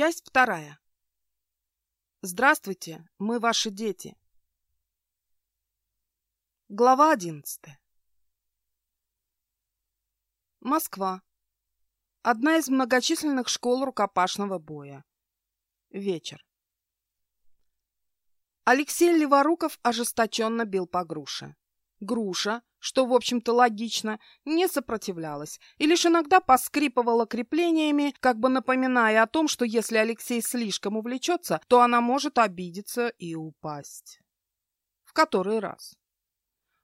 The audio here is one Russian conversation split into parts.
Часть вторая. Здравствуйте, мы ваши дети. Глава одиннадцатая. Москва. Одна из многочисленных школ рукопашного боя. Вечер. Алексей Леворуков ожесточенно бил по груше. Груша, что, в общем-то, логично, не сопротивлялась и лишь иногда поскрипывала креплениями, как бы напоминая о том, что если Алексей слишком увлечется, то она может обидеться и упасть. В который раз.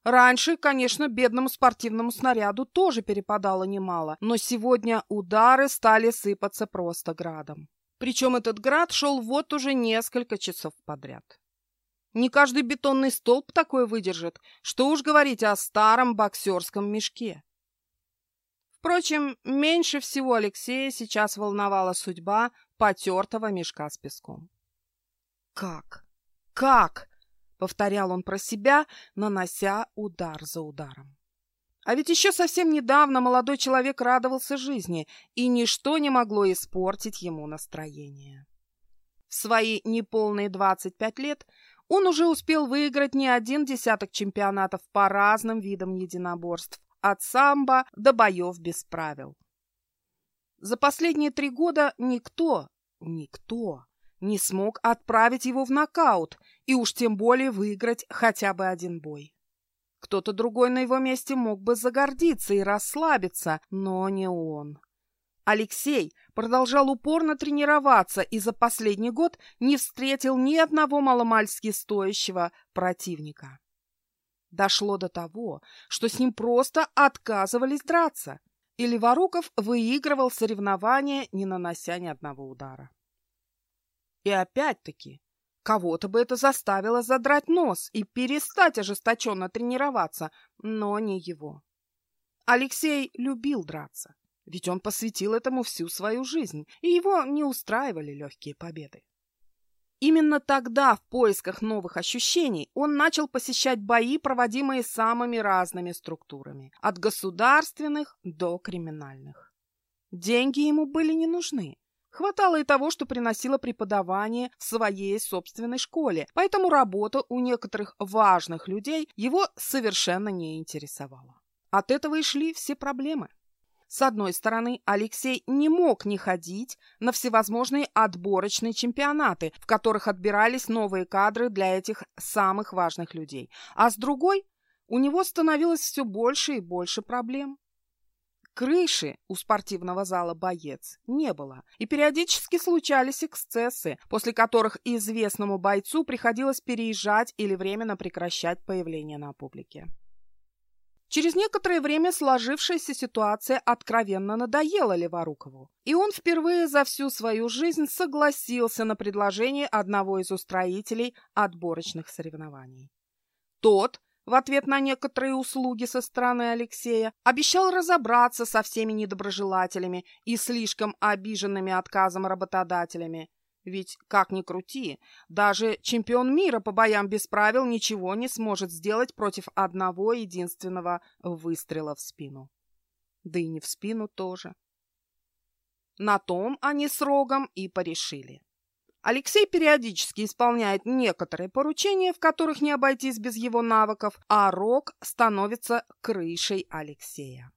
Раньше, конечно, бедному спортивному снаряду тоже перепадало немало, но сегодня удары стали сыпаться просто градом. Причем этот град шел вот уже несколько часов подряд. Не каждый бетонный столб такой выдержит, что уж говорить о старом боксерском мешке. Впрочем, меньше всего Алексея сейчас волновала судьба потертого мешка с песком. «Как? Как?» — повторял он про себя, нанося удар за ударом. А ведь еще совсем недавно молодой человек радовался жизни, и ничто не могло испортить ему настроение. В свои неполные 25 лет он уже успел выиграть не один десяток чемпионатов по разным видам единоборств, от самбо до боев без правил. За последние три года никто, никто не смог отправить его в нокаут и уж тем более выиграть хотя бы один бой. Кто-то другой на его месте мог бы загордиться и расслабиться, но не он. Алексей продолжал упорно тренироваться и за последний год не встретил ни одного маломальски стоящего противника. Дошло до того, что с ним просто отказывались драться, и Леворуков выигрывал соревнования, не нанося ни одного удара. И опять-таки, кого-то бы это заставило задрать нос и перестать ожесточенно тренироваться, но не его. Алексей любил драться. Ведь он посвятил этому всю свою жизнь, и его не устраивали легкие победы. Именно тогда, в поисках новых ощущений, он начал посещать бои, проводимые самыми разными структурами, от государственных до криминальных. Деньги ему были не нужны. Хватало и того, что приносило преподавание в своей собственной школе, поэтому работа у некоторых важных людей его совершенно не интересовала. От этого и шли все проблемы. С одной стороны, Алексей не мог не ходить на всевозможные отборочные чемпионаты, в которых отбирались новые кадры для этих самых важных людей. А с другой, у него становилось все больше и больше проблем. Крыши у спортивного зала «Боец» не было, и периодически случались эксцессы, после которых известному бойцу приходилось переезжать или временно прекращать появление на публике. Через некоторое время сложившаяся ситуация откровенно надоела Леворукову, и он впервые за всю свою жизнь согласился на предложение одного из устроителей отборочных соревнований. Тот, в ответ на некоторые услуги со стороны Алексея, обещал разобраться со всеми недоброжелателями и слишком обиженными отказом работодателями, ведь, как ни крути, даже чемпион мира по боям без правил ничего не сможет сделать против одного единственного выстрела в спину. Да и не в спину тоже. На том они с Рогом и порешили. Алексей периодически исполняет некоторые поручения, в которых не обойтись без его навыков, а Рог становится крышей Алексея.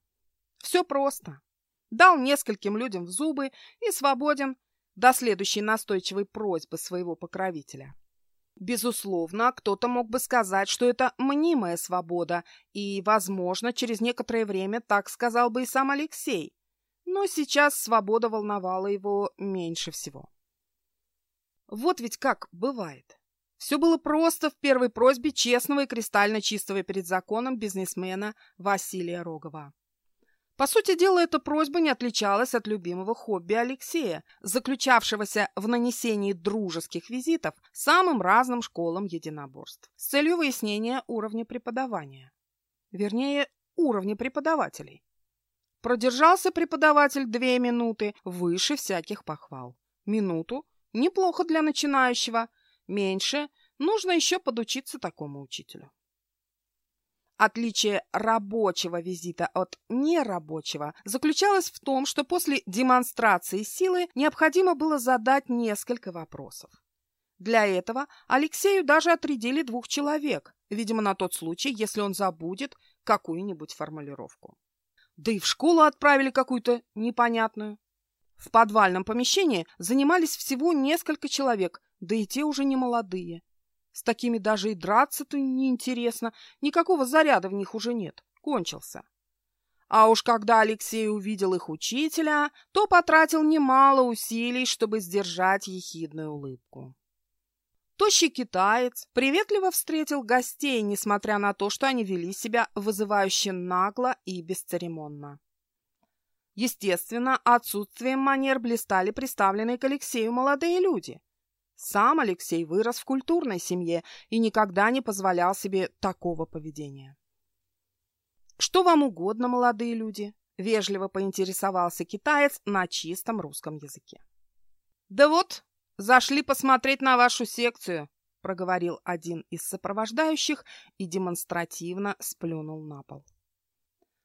Все просто. Дал нескольким людям в зубы и свободен до следующей настойчивой просьбы своего покровителя. Безусловно, кто-то мог бы сказать, что это мнимая свобода, и, возможно, через некоторое время так сказал бы и сам Алексей. Но сейчас свобода волновала его меньше всего. Вот ведь как бывает. Все было просто в первой просьбе честного и кристально чистого перед законом бизнесмена Василия Рогова. По сути дела, эта просьба не отличалась от любимого хобби Алексея, заключавшегося в нанесении дружеских визитов самым разным школам единоборств с целью выяснения уровня преподавания. Вернее, уровня преподавателей. Продержался преподаватель две минуты, выше всяких похвал. Минуту – неплохо для начинающего, меньше – нужно еще подучиться такому учителю. Отличие рабочего визита от нерабочего заключалось в том, что после демонстрации силы необходимо было задать несколько вопросов. Для этого Алексею даже отрядили двух человек, видимо, на тот случай, если он забудет какую-нибудь формулировку. Да и в школу отправили какую-то непонятную. В подвальном помещении занимались всего несколько человек, да и те уже не молодые. С такими даже и драться-то неинтересно, никакого заряда в них уже нет, кончился. А уж когда Алексей увидел их учителя, то потратил немало усилий, чтобы сдержать ехидную улыбку. Тощий китаец приветливо встретил гостей, несмотря на то, что они вели себя вызывающе нагло и бесцеремонно. Естественно, отсутствием манер блистали представленные к Алексею молодые люди. Сам Алексей вырос в культурной семье и никогда не позволял себе такого поведения. «Что вам угодно, молодые люди?» – вежливо поинтересовался китаец на чистом русском языке. «Да вот, зашли посмотреть на вашу секцию», – проговорил один из сопровождающих и демонстративно сплюнул на пол.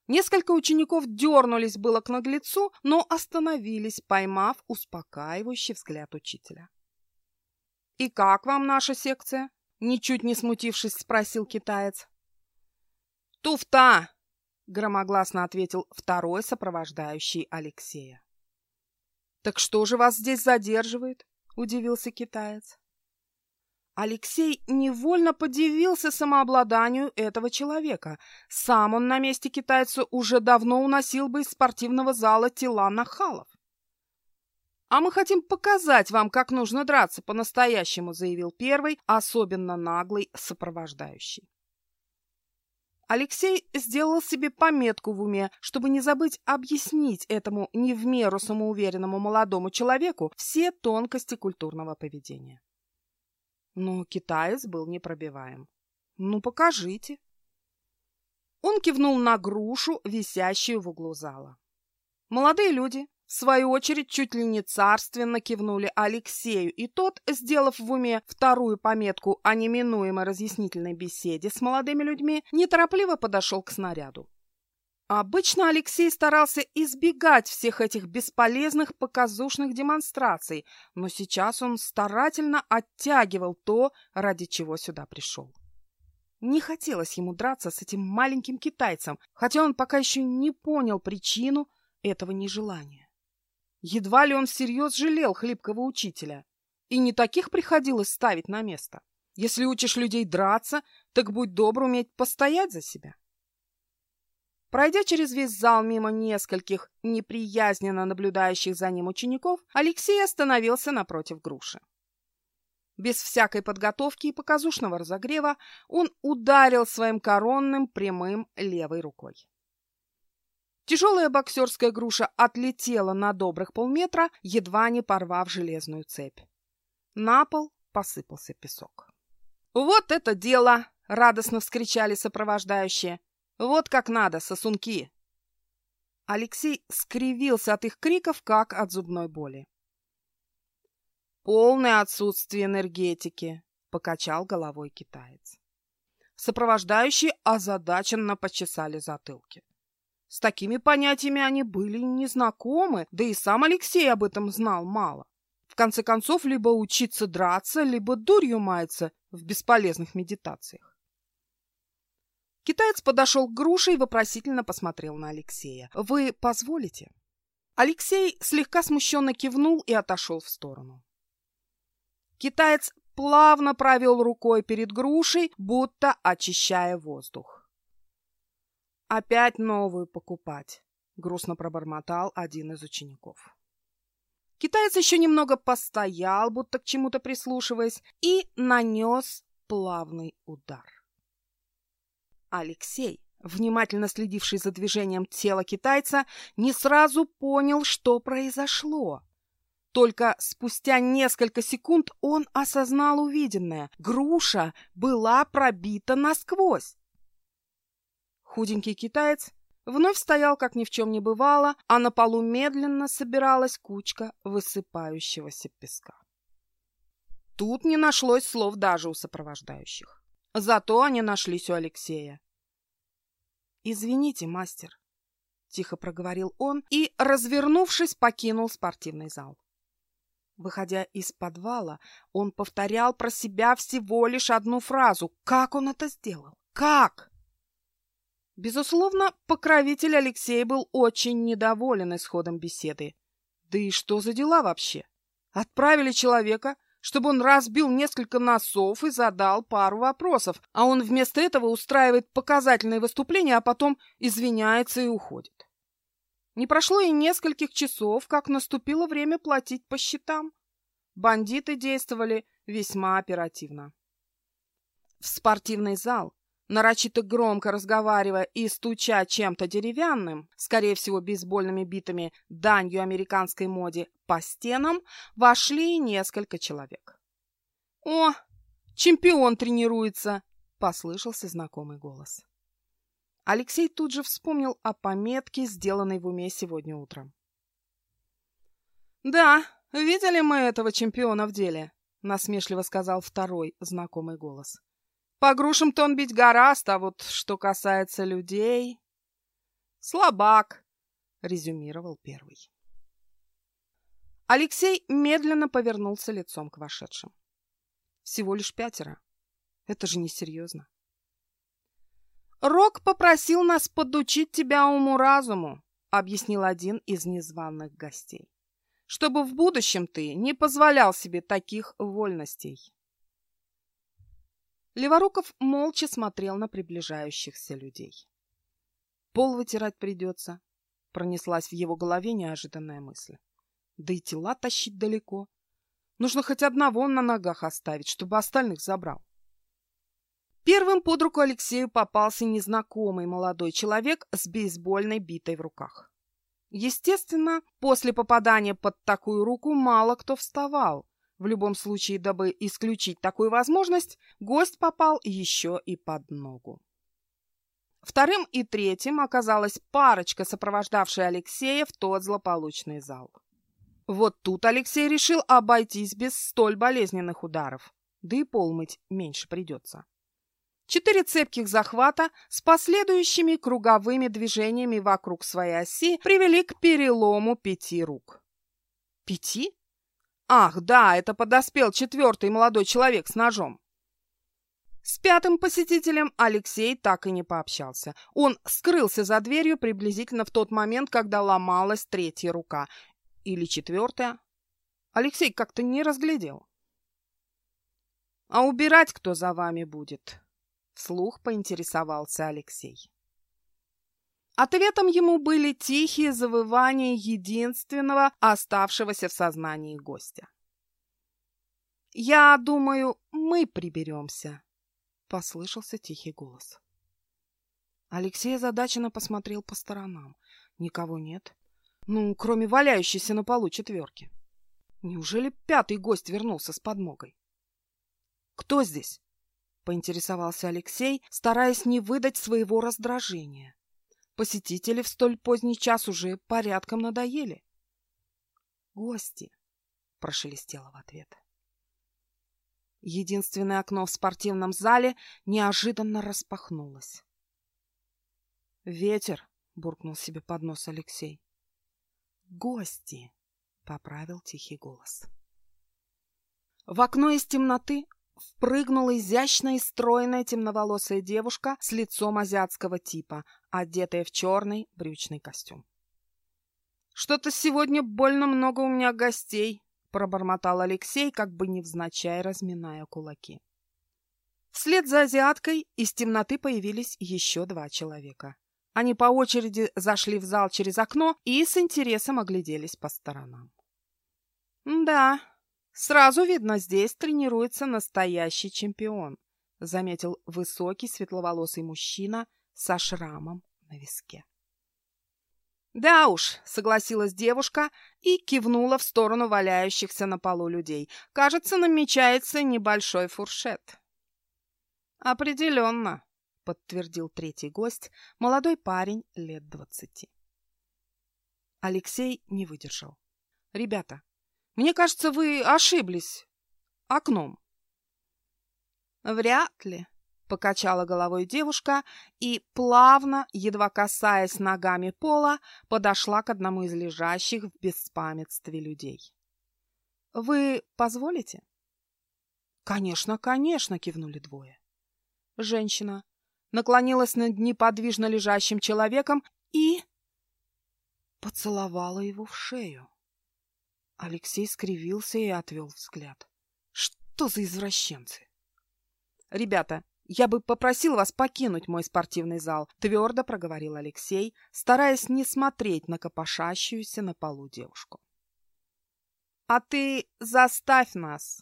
Несколько учеников дернулись было к наглецу, но остановились, поймав успокаивающий взгляд учителя. «И как вам наша секция?» Ничуть не смутившись, спросил китаец. «Туфта!» — громогласно ответил второй сопровождающий Алексея. «Так что же вас здесь задерживает?» — удивился китаец. Алексей невольно подивился самообладанию этого человека. Сам он на месте китайца уже давно уносил бы из спортивного зала тела нахалов. «А мы хотим показать вам, как нужно драться по-настоящему», заявил первый, особенно наглый сопровождающий. Алексей сделал себе пометку в уме, чтобы не забыть объяснить этому не в меру самоуверенному молодому человеку все тонкости культурного поведения. Но китаец был непробиваем. «Ну, покажите». Он кивнул на грушу, висящую в углу зала. Молодые люди, в свою очередь, чуть ли не царственно кивнули Алексею, и тот, сделав в уме вторую пометку о неминуемой разъяснительной беседе с молодыми людьми, неторопливо подошел к снаряду. Обычно Алексей старался избегать всех этих бесполезных показушных демонстраций, но сейчас он старательно оттягивал то, ради чего сюда пришел. Не хотелось ему драться с этим маленьким китайцем, хотя он пока еще не понял причину этого нежелания. Едва ли он всерьез жалел хлипкого учителя. И не таких приходилось ставить на место. Если учишь людей драться, так будь добр уметь постоять за себя. Пройдя через весь зал мимо нескольких неприязненно наблюдающих за ним учеников, Алексей остановился напротив груши. Без всякой подготовки и показушного разогрева он ударил своим коронным прямым левой рукой. Тяжелая боксерская груша отлетела на добрых полметра, едва не порвав железную цепь. На пол посыпался песок. «Вот это дело!» — радостно вскричали сопровождающие. «Вот как надо, сосунки!» Алексей скривился от их криков, как от зубной боли. «Полное отсутствие энергетики», — покачал головой китаец. Сопровождающие озадаченно почесали затылки. С такими понятиями они были незнакомы, да и сам Алексей об этом знал мало. В конце концов, либо учиться драться, либо дурью маяться в бесполезных медитациях. Китаец подошел к груше и вопросительно посмотрел на Алексея. «Вы позволите?» Алексей слегка смущенно кивнул и отошел в сторону. Китаец плавно провел рукой перед грушей, будто очищая воздух. «Опять новую покупать», — грустно пробормотал один из учеников. Китаец еще немного постоял, будто к чему-то прислушиваясь, и нанес плавный удар. Алексей, внимательно следивший за движением тела китайца, не сразу понял, что произошло. Только спустя несколько секунд он осознал увиденное. Груша была пробита насквозь. Худенький китаец вновь стоял, как ни в чем не бывало, а на полу медленно собиралась кучка высыпающегося песка. Тут не нашлось слов даже у сопровождающих. Зато они нашлись у Алексея. Извините, мастер, — тихо проговорил он и, развернувшись, покинул спортивный зал. Выходя из подвала, он повторял про себя всего лишь одну фразу. Как он это сделал? Как? Безусловно, покровитель Алексей был очень недоволен исходом беседы. Да и что за дела вообще? Отправили человека, чтобы он разбил несколько носов и задал пару вопросов, а он вместо этого устраивает показательные выступления, а потом извиняется и уходит. Не прошло и нескольких часов, как наступило время платить по счетам. Бандиты действовали весьма оперативно. В спортивный зал, нарочито громко разговаривая и стуча чем-то деревянным, скорее всего бейсбольными битами, данью американской моде, по стенам, вошли несколько человек. «О, чемпион тренируется!» — послышался знакомый голос. Алексей тут же вспомнил о пометке, сделанной в уме сегодня утром. «Да, видели мы этого чемпиона в деле», — насмешливо сказал второй знакомый голос. «По грушам-то он бить гораст, а вот что касается людей...» «Слабак», — резюмировал первый. Алексей медленно повернулся лицом к вошедшим. «Всего лишь пятеро. Это же несерьезно. «Рок попросил нас подучить тебя уму-разуму», — объяснил один из незваных гостей, «чтобы в будущем ты не позволял себе таких вольностей». Леворуков молча смотрел на приближающихся людей. «Пол вытирать придется», — пронеслась в его голове неожиданная мысль. «Да и тела тащить далеко. Нужно хоть одного на ногах оставить, чтобы остальных забрал». Первым под руку Алексею попался незнакомый молодой человек с бейсбольной битой в руках. Естественно, после попадания под такую руку мало кто вставал. В любом случае, дабы исключить такую возможность, гость попал еще и под ногу. Вторым и третьим оказалась парочка, сопровождавшая Алексея в тот злополучный зал. Вот тут Алексей решил обойтись без столь болезненных ударов, да и пол мыть меньше придется. Четыре цепких захвата с последующими круговыми движениями вокруг своей оси привели к перелому пяти рук. Пяти? Ах, да, это подоспел четвертый молодой человек с ножом. С пятым посетителем Алексей так и не пообщался. Он скрылся за дверью приблизительно в тот момент, когда ломалась третья рука. Или четвертая. Алексей как-то не разглядел. «А убирать кто за вами будет?» Вслух поинтересовался Алексей. Ответом ему были тихие завывания единственного оставшегося в сознании гостя. «Я думаю, мы приберемся», — послышался тихий голос. Алексей озадаченно посмотрел по сторонам. Никого нет. Ну, кроме валяющейся на полу четверки. Неужели пятый гость вернулся с подмогой? «Кто здесь?» — поинтересовался Алексей, стараясь не выдать своего раздражения. Посетители в столь поздний час уже порядком надоели. «Гости!» — прошелестело в ответ. Единственное окно в спортивном зале неожиданно распахнулось. «Ветер!» — буркнул себе под нос Алексей. «Гости!» — поправил тихий голос. В окно из темноты впрыгнула изящная и стройная темноволосая девушка с лицом азиатского типа, одетая в черный брючный костюм. «Что-то сегодня больно много у меня гостей», — пробормотал Алексей, как бы невзначай разминая кулаки. Вслед за азиаткой из темноты появились еще два человека. Они по очереди зашли в зал через окно и с интересом огляделись по сторонам. «Да, Сразу видно, здесь тренируется настоящий чемпион, заметил высокий светловолосый мужчина со шрамом на виске. «Да уж», — согласилась девушка и кивнула в сторону валяющихся на полу людей. «Кажется, намечается небольшой фуршет». «Определенно», — подтвердил третий гость, молодой парень лет двадцати. Алексей не выдержал. «Ребята, мне кажется, вы ошиблись окном. Вряд ли, — покачала головой девушка и, плавно, едва касаясь ногами пола, подошла к одному из лежащих в беспамятстве людей. «Вы позволите?» «Конечно, конечно!» — кивнули двое. Женщина наклонилась над неподвижно лежащим человеком и... поцеловала его в шею. Алексей скривился и отвел взгляд. Что за извращенцы? Ребята, я бы попросил вас покинуть мой спортивный зал, твердо проговорил Алексей, стараясь не смотреть на копошащуюся на полу девушку. А ты заставь нас,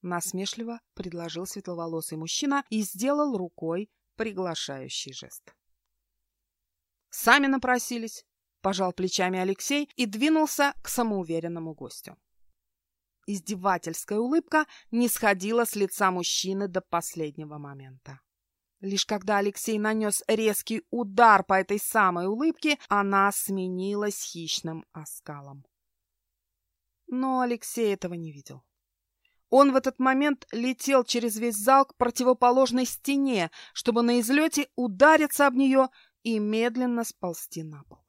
насмешливо предложил светловолосый мужчина и сделал рукой приглашающий жест. Сами напросились, пожал плечами Алексей и двинулся к самоуверенному гостю. Издевательская улыбка не сходила с лица мужчины до последнего момента. Лишь когда Алексей нанес резкий удар по этой самой улыбке, она сменилась хищным оскалом. Но Алексей этого не видел. Он в этот момент летел через весь зал к противоположной стене, чтобы на излете удариться об нее и медленно сползти на пол.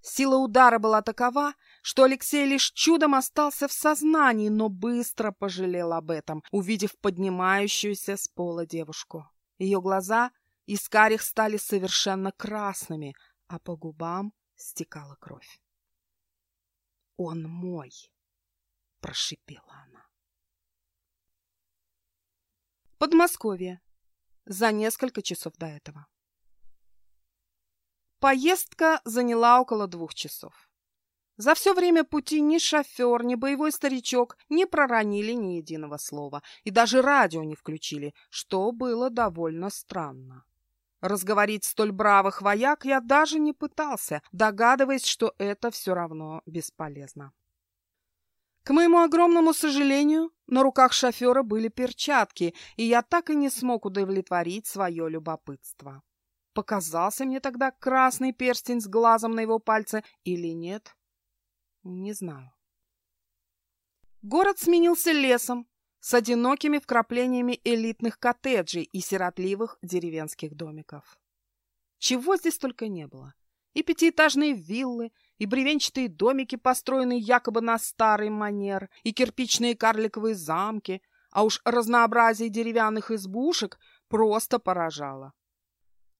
Сила удара была такова, что Алексей лишь чудом остался в сознании, но быстро пожалел об этом, увидев поднимающуюся с пола девушку. Ее глаза из карих стали совершенно красными, а по губам стекала кровь. «Он мой!» — прошипела она. Подмосковье. За несколько часов до этого. Поездка заняла около двух часов. За все время пути ни шофер, ни боевой старичок не проронили ни единого слова, и даже радио не включили, что было довольно странно. Разговорить столь бравых вояк я даже не пытался, догадываясь, что это все равно бесполезно. К моему огромному сожалению, на руках шофера были перчатки, и я так и не смог удовлетворить свое любопытство. Показался мне тогда красный перстень с глазом на его пальце или нет? Не знаю. Город сменился лесом с одинокими вкраплениями элитных коттеджей и сиротливых деревенских домиков. Чего здесь только не было. И пятиэтажные виллы, и бревенчатые домики, построенные якобы на старый манер, и кирпичные карликовые замки, а уж разнообразие деревянных избушек просто поражало.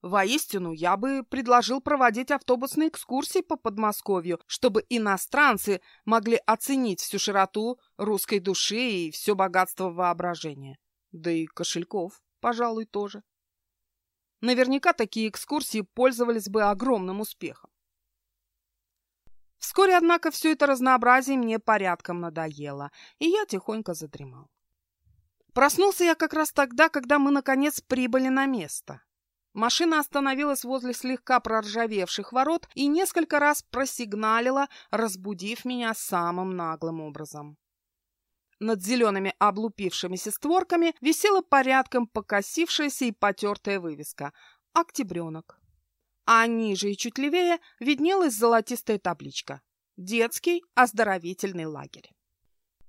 Воистину, я бы предложил проводить автобусные экскурсии по Подмосковью, чтобы иностранцы могли оценить всю широту русской души и все богатство воображения. Да и кошельков, пожалуй, тоже. Наверняка такие экскурсии пользовались бы огромным успехом. Вскоре, однако, все это разнообразие мне порядком надоело, и я тихонько задремал. Проснулся я как раз тогда, когда мы, наконец, прибыли на место. Машина остановилась возле слегка проржавевших ворот и несколько раз просигналила, разбудив меня самым наглым образом. Над зелеными облупившимися створками висела порядком покосившаяся и потертая вывеска «Октябренок». А ниже и чуть левее виднелась золотистая табличка «Детский оздоровительный лагерь».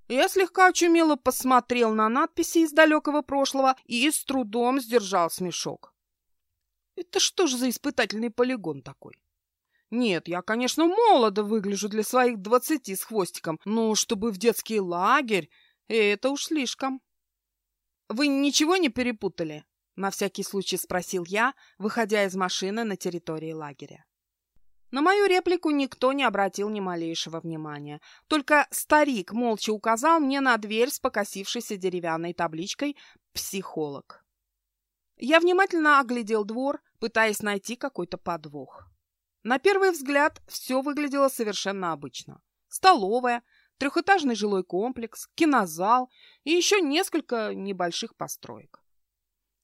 Я слегка очумело посмотрел на надписи из далекого прошлого и с трудом сдержал смешок. Это что ж за испытательный полигон такой? Нет, я, конечно, молодо выгляжу для своих двадцати с хвостиком, но чтобы в детский лагерь, это уж слишком. Вы ничего не перепутали? На всякий случай спросил я, выходя из машины на территории лагеря. На мою реплику никто не обратил ни малейшего внимания. Только старик молча указал мне на дверь с покосившейся деревянной табличкой «Психолог». Я внимательно оглядел двор, пытаясь найти какой-то подвох. На первый взгляд все выглядело совершенно обычно. Столовая, трехэтажный жилой комплекс, кинозал и еще несколько небольших построек.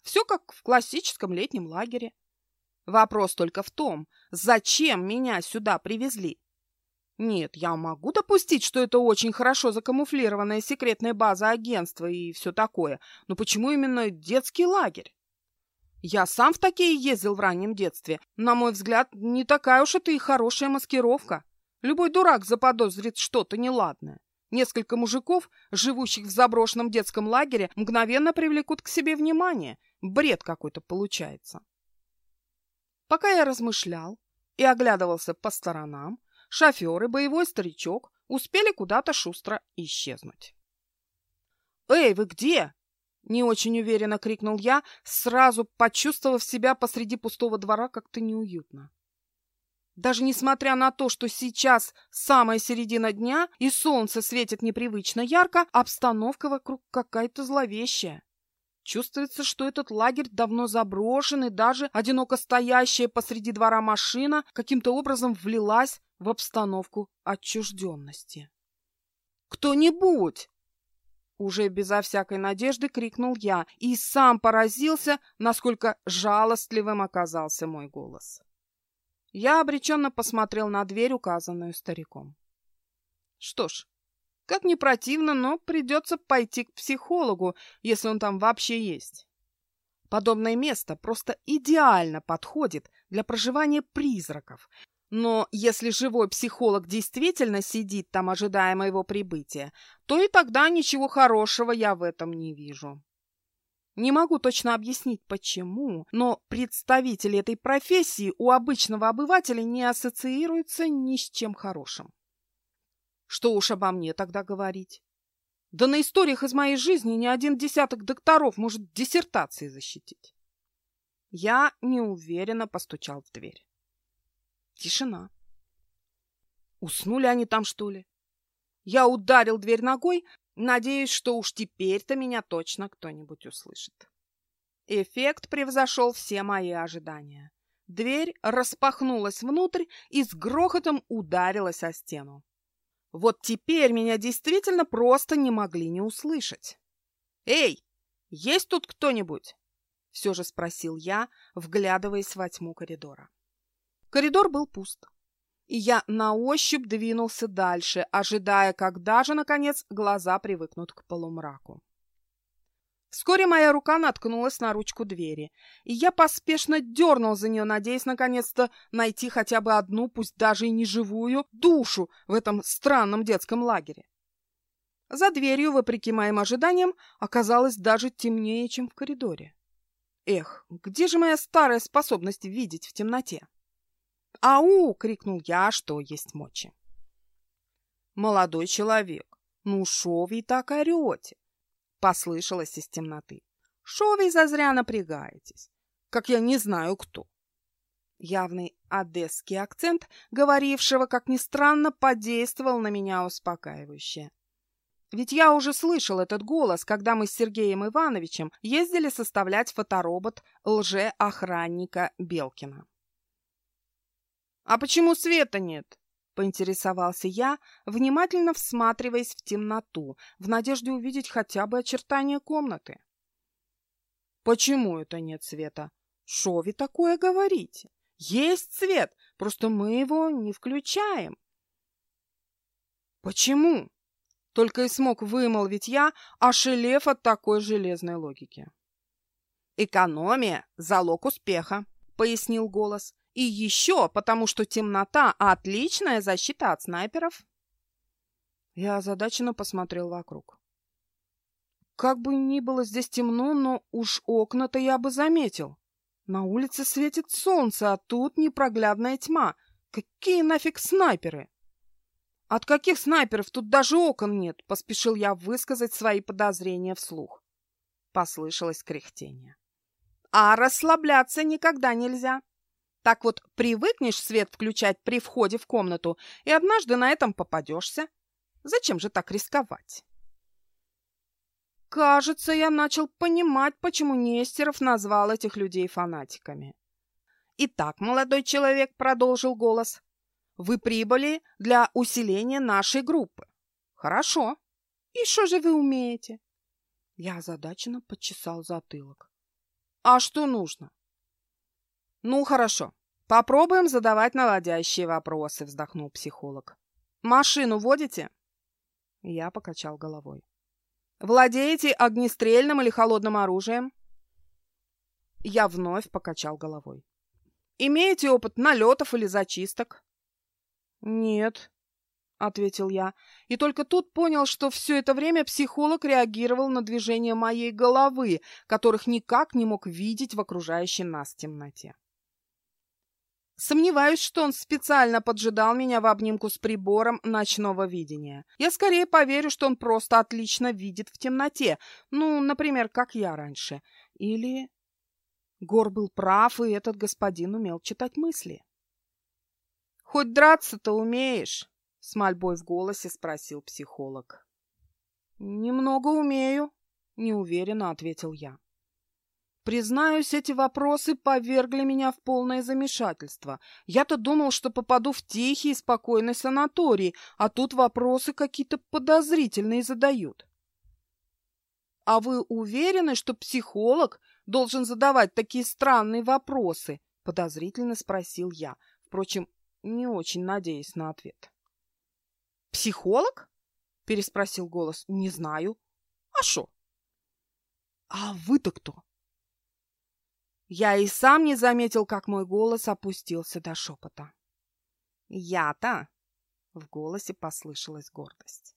Все как в классическом летнем лагере. Вопрос только в том, зачем меня сюда привезли? Нет, я могу допустить, что это очень хорошо закамуфлированная секретная база агентства и все такое, но почему именно детский лагерь? Я сам в такие ездил в раннем детстве. На мой взгляд, не такая уж это и хорошая маскировка. Любой дурак заподозрит что-то неладное. Несколько мужиков, живущих в заброшенном детском лагере, мгновенно привлекут к себе внимание. Бред какой-то получается. Пока я размышлял и оглядывался по сторонам, шофер и боевой старичок успели куда-то шустро исчезнуть. «Эй, вы где?» — не очень уверенно крикнул я, сразу почувствовав себя посреди пустого двора как-то неуютно. Даже несмотря на то, что сейчас самая середина дня и солнце светит непривычно ярко, обстановка вокруг какая-то зловещая. Чувствуется, что этот лагерь давно заброшен, и даже одиноко стоящая посреди двора машина каким-то образом влилась в обстановку отчужденности. «Кто-нибудь!» Уже безо всякой надежды крикнул я и сам поразился, насколько жалостливым оказался мой голос. Я обреченно посмотрел на дверь, указанную стариком. Что ж, как ни противно, но придется пойти к психологу, если он там вообще есть. Подобное место просто идеально подходит для проживания призраков. Но если живой психолог действительно сидит там, ожидая моего прибытия, то и тогда ничего хорошего я в этом не вижу. Не могу точно объяснить, почему, но представители этой профессии у обычного обывателя не ассоциируются ни с чем хорошим. Что уж обо мне тогда говорить? Да на историях из моей жизни ни один десяток докторов может диссертации защитить. Я неуверенно постучал в дверь. Тишина. Уснули они там, что ли? Я ударил дверь ногой, Надеюсь, что уж теперь-то меня точно кто-нибудь услышит. Эффект превзошел все мои ожидания. Дверь распахнулась внутрь и с грохотом ударилась о стену. Вот теперь меня действительно просто не могли не услышать. «Эй, есть тут кто-нибудь?» — все же спросил я, вглядываясь во тьму коридора. Коридор был пуст и я на ощупь двинулся дальше, ожидая, когда же, наконец, глаза привыкнут к полумраку. Вскоре моя рука наткнулась на ручку двери, и я поспешно дернул за нее, надеясь наконец-то найти хотя бы одну, пусть даже и не живую, душу в этом странном детском лагере. За дверью, вопреки моим ожиданиям, оказалось даже темнее, чем в коридоре. Эх, где же моя старая способность видеть в темноте? «Ау!» — крикнул я, что есть мочи. «Молодой человек, ну шо вы так орете?» — послышалось из темноты. «Шо вы зазря напрягаетесь? Как я не знаю кто». Явный одесский акцент, говорившего, как ни странно, подействовал на меня успокаивающе. Ведь я уже слышал этот голос, когда мы с Сергеем Ивановичем ездили составлять фоторобот лже-охранника Белкина. «А почему света нет?» — поинтересовался я, внимательно всматриваясь в темноту, в надежде увидеть хотя бы очертания комнаты. «Почему это нет света? Шо вы такое говорите? Есть свет, просто мы его не включаем». «Почему?» — только и смог вымолвить я, ошелев от такой железной логики. «Экономия — залог успеха», — пояснил голос. И еще потому, что темнота – отличная защита от снайперов. Я озадаченно посмотрел вокруг. Как бы ни было здесь темно, но уж окна-то я бы заметил. На улице светит солнце, а тут непроглядная тьма. Какие нафиг снайперы? От каких снайперов тут даже окон нет? Поспешил я высказать свои подозрения вслух. Послышалось кряхтение. А расслабляться никогда нельзя. Так вот, привыкнешь свет включать при входе в комнату, и однажды на этом попадешься. Зачем же так рисковать? Кажется, я начал понимать, почему Нестеров назвал этих людей фанатиками. «Итак, молодой человек», — продолжил голос, — «вы прибыли для усиления нашей группы». «Хорошо. И что же вы умеете?» Я озадаченно почесал затылок. «А что нужно?» «Ну, хорошо. Попробуем задавать наводящие вопросы», — вздохнул психолог. «Машину водите?» Я покачал головой. «Владеете огнестрельным или холодным оружием?» Я вновь покачал головой. «Имеете опыт налетов или зачисток?» «Нет». — ответил я, и только тут понял, что все это время психолог реагировал на движение моей головы, которых никак не мог видеть в окружающей нас темноте. Сомневаюсь, что он специально поджидал меня в обнимку с прибором ночного видения. Я скорее поверю, что он просто отлично видит в темноте, ну, например, как я раньше. Или... Гор был прав, и этот господин умел читать мысли. «Хоть драться-то умеешь?» С мольбой в голосе спросил психолог. «Немного умею», — неуверенно ответил я. Признаюсь, эти вопросы повергли меня в полное замешательство. Я-то думал, что попаду в тихий и спокойный санаторий, а тут вопросы какие-то подозрительные задают. «А вы уверены, что психолог должен задавать такие странные вопросы?» — подозрительно спросил я, впрочем, не очень надеясь на ответ. «Психолог?» — переспросил голос. «Не знаю». «А что?» «А вы-то кто?» Я и сам не заметил, как мой голос опустился до шепота. «Я-то?» — в голосе послышалась гордость.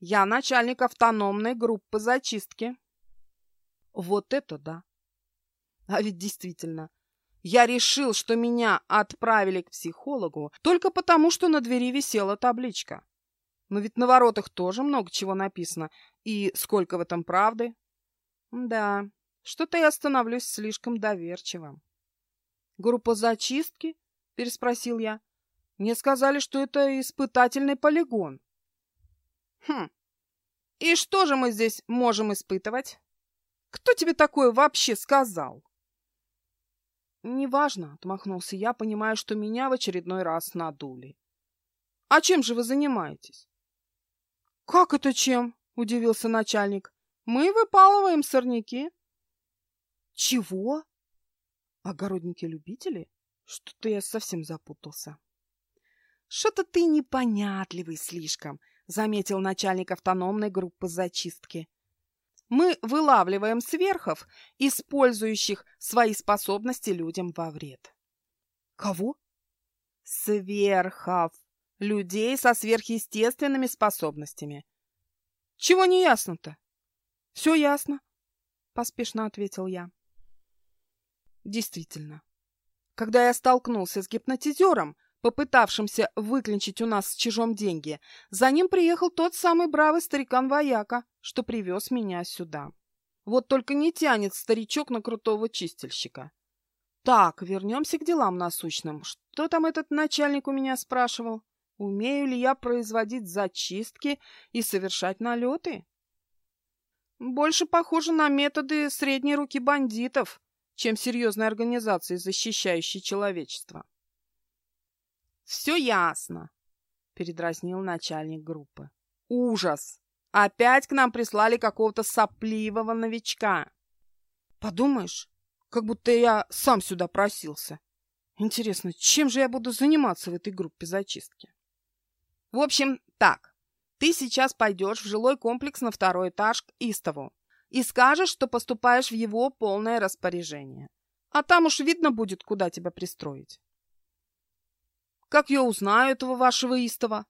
«Я начальник автономной группы зачистки». «Вот это да!» А ведь действительно, я решил, что меня отправили к психологу только потому, что на двери висела табличка. Но ведь на воротах тоже много чего написано. И сколько в этом правды? Да, что-то я становлюсь слишком доверчивым. Группа зачистки? Переспросил я. Мне сказали, что это испытательный полигон. Хм. И что же мы здесь можем испытывать? Кто тебе такое вообще сказал? Неважно, отмахнулся я, понимая, что меня в очередной раз надули. А чем же вы занимаетесь? «Как это чем?» – удивился начальник. «Мы выпалываем сорняки». «Чего?» «Огородники-любители?» Что-то я совсем запутался. «Что-то ты непонятливый слишком», — заметил начальник автономной группы зачистки. «Мы вылавливаем сверхов, использующих свои способности людям во вред». «Кого?» «Сверхов», людей со сверхъестественными способностями. Чего не ясно-то? Все ясно, поспешно ответил я. Действительно, когда я столкнулся с гипнотизером, попытавшимся выклинчить у нас с чужом деньги, за ним приехал тот самый бравый старикан-вояка, что привез меня сюда. Вот только не тянет старичок на крутого чистильщика. Так, вернемся к делам насущным. Что там этот начальник у меня спрашивал? Умею ли я производить зачистки и совершать налеты? Больше похоже на методы средней руки бандитов, чем серьезной организации, защищающей человечество. «Все ясно», — передразнил начальник группы. «Ужас! Опять к нам прислали какого-то сопливого новичка. Подумаешь, как будто я сам сюда просился. Интересно, чем же я буду заниматься в этой группе зачистки?» В общем, так. Ты сейчас пойдешь в жилой комплекс на второй этаж к Истову и скажешь, что поступаешь в его полное распоряжение. А там уж видно будет, куда тебя пристроить. Как я узнаю этого вашего Истова?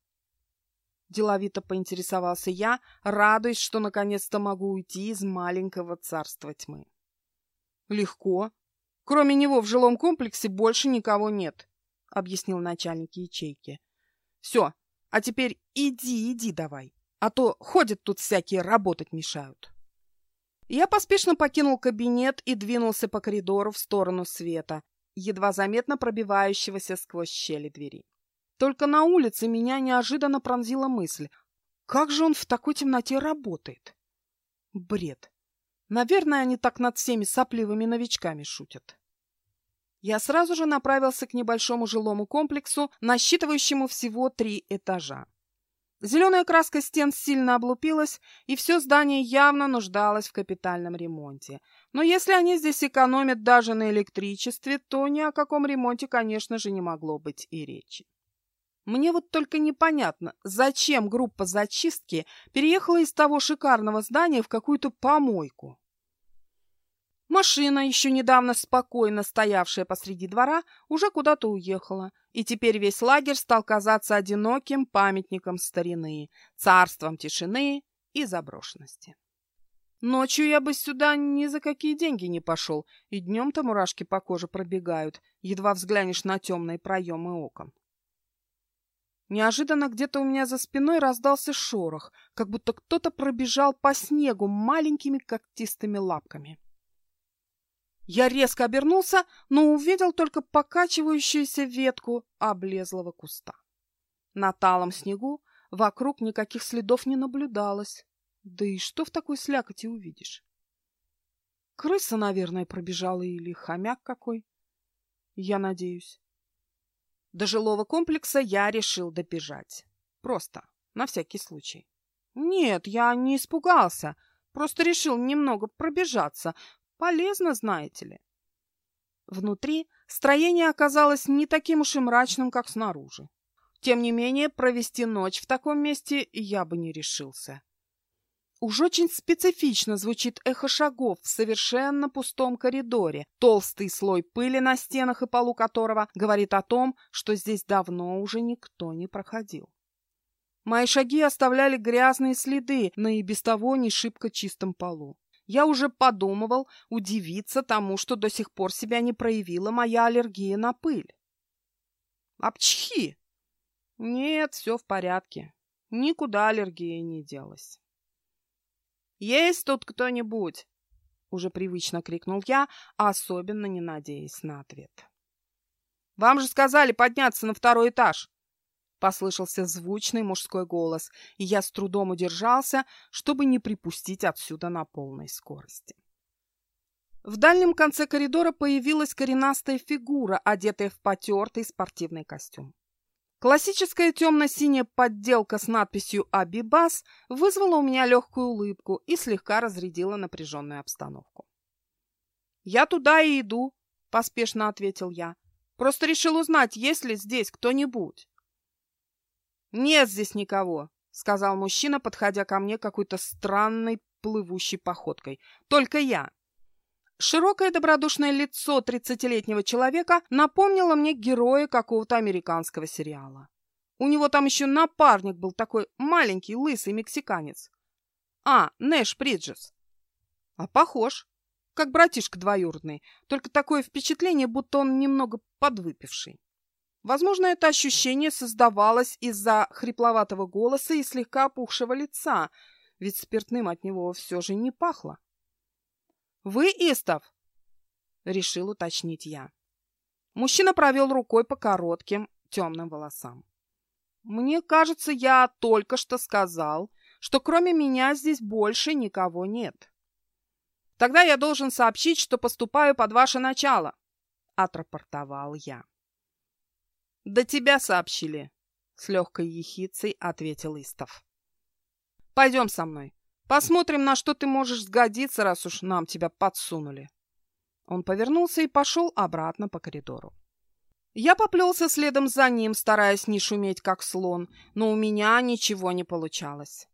Деловито поинтересовался я, радуясь, что наконец-то могу уйти из маленького царства тьмы. Легко. Кроме него в жилом комплексе больше никого нет, объяснил начальник ячейки. Все, а теперь иди, иди давай, а то ходят тут всякие, работать мешают. Я поспешно покинул кабинет и двинулся по коридору в сторону света, едва заметно пробивающегося сквозь щели двери. Только на улице меня неожиданно пронзила мысль, как же он в такой темноте работает? Бред. Наверное, они так над всеми сопливыми новичками шутят. Я сразу же направился к небольшому жилому комплексу, насчитывающему всего три этажа. Зеленая краска стен сильно облупилась, и все здание явно нуждалось в капитальном ремонте. Но если они здесь экономят даже на электричестве, то ни о каком ремонте, конечно же, не могло быть и речи. Мне вот только непонятно, зачем группа зачистки переехала из того шикарного здания в какую-то помойку. Машина, еще недавно спокойно стоявшая посреди двора, уже куда-то уехала, и теперь весь лагерь стал казаться одиноким памятником старины, царством тишины и заброшенности. Ночью я бы сюда ни за какие деньги не пошел, и днем-то мурашки по коже пробегают, едва взглянешь на темные проемы окон. Неожиданно где-то у меня за спиной раздался шорох, как будто кто-то пробежал по снегу маленькими когтистыми лапками. Я резко обернулся, но увидел только покачивающуюся ветку облезлого куста. На талом снегу вокруг никаких следов не наблюдалось. Да и что в такой слякоти увидишь? Крыса, наверное, пробежала или хомяк какой. Я надеюсь. До жилого комплекса я решил добежать. Просто, на всякий случай. Нет, я не испугался. Просто решил немного пробежаться. Полезно, знаете ли. Внутри строение оказалось не таким уж и мрачным, как снаружи. Тем не менее, провести ночь в таком месте я бы не решился. Уж очень специфично звучит эхо шагов в совершенно пустом коридоре. Толстый слой пыли на стенах и полу которого говорит о том, что здесь давно уже никто не проходил. Мои шаги оставляли грязные следы на и без того не шибко чистом полу. Я уже подумывал удивиться тому, что до сих пор себя не проявила моя аллергия на пыль. Апчхи! Нет, все в порядке. Никуда аллергия не делась. «Есть тут кто-нибудь?» — уже привычно крикнул я, особенно не надеясь на ответ. «Вам же сказали подняться на второй этаж!» Послышался звучный мужской голос, и я с трудом удержался, чтобы не припустить отсюда на полной скорости. В дальнем конце коридора появилась коренастая фигура, одетая в потертый спортивный костюм. Классическая темно-синяя подделка с надписью «Абибас» вызвала у меня легкую улыбку и слегка разрядила напряженную обстановку. «Я туда и иду», — поспешно ответил я. «Просто решил узнать, есть ли здесь кто-нибудь». «Нет здесь никого», — сказал мужчина, подходя ко мне какой-то странной плывущей походкой. «Только я». Широкое добродушное лицо тридцатилетнего человека напомнило мне героя какого-то американского сериала. У него там еще напарник был такой маленький, лысый мексиканец. А, Нэш Бриджес. А похож, как братишка двоюродный, только такое впечатление, будто он немного подвыпивший. Возможно, это ощущение создавалось из-за хрипловатого голоса и слегка опухшего лица, ведь спиртным от него все же не пахло. «Вы Истов?» — решил уточнить я. Мужчина провел рукой по коротким темным волосам. «Мне кажется, я только что сказал, что кроме меня здесь больше никого нет. Тогда я должен сообщить, что поступаю под ваше начало», — отрапортовал я. «До тебя сообщили», — с легкой ехицей ответил Истов. «Пойдем со мной. Посмотрим, на что ты можешь сгодиться, раз уж нам тебя подсунули». Он повернулся и пошел обратно по коридору. Я поплелся следом за ним, стараясь не шуметь, как слон, но у меня ничего не получалось.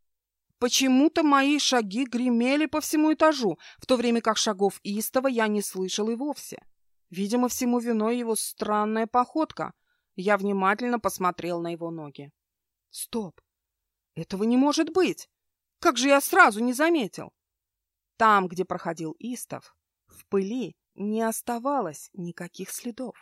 Почему-то мои шаги гремели по всему этажу, в то время как шагов Истова я не слышал и вовсе. Видимо, всему виной его странная походка — я внимательно посмотрел на его ноги. Стоп! Этого не может быть! Как же я сразу не заметил? Там, где проходил Истов, в пыли не оставалось никаких следов.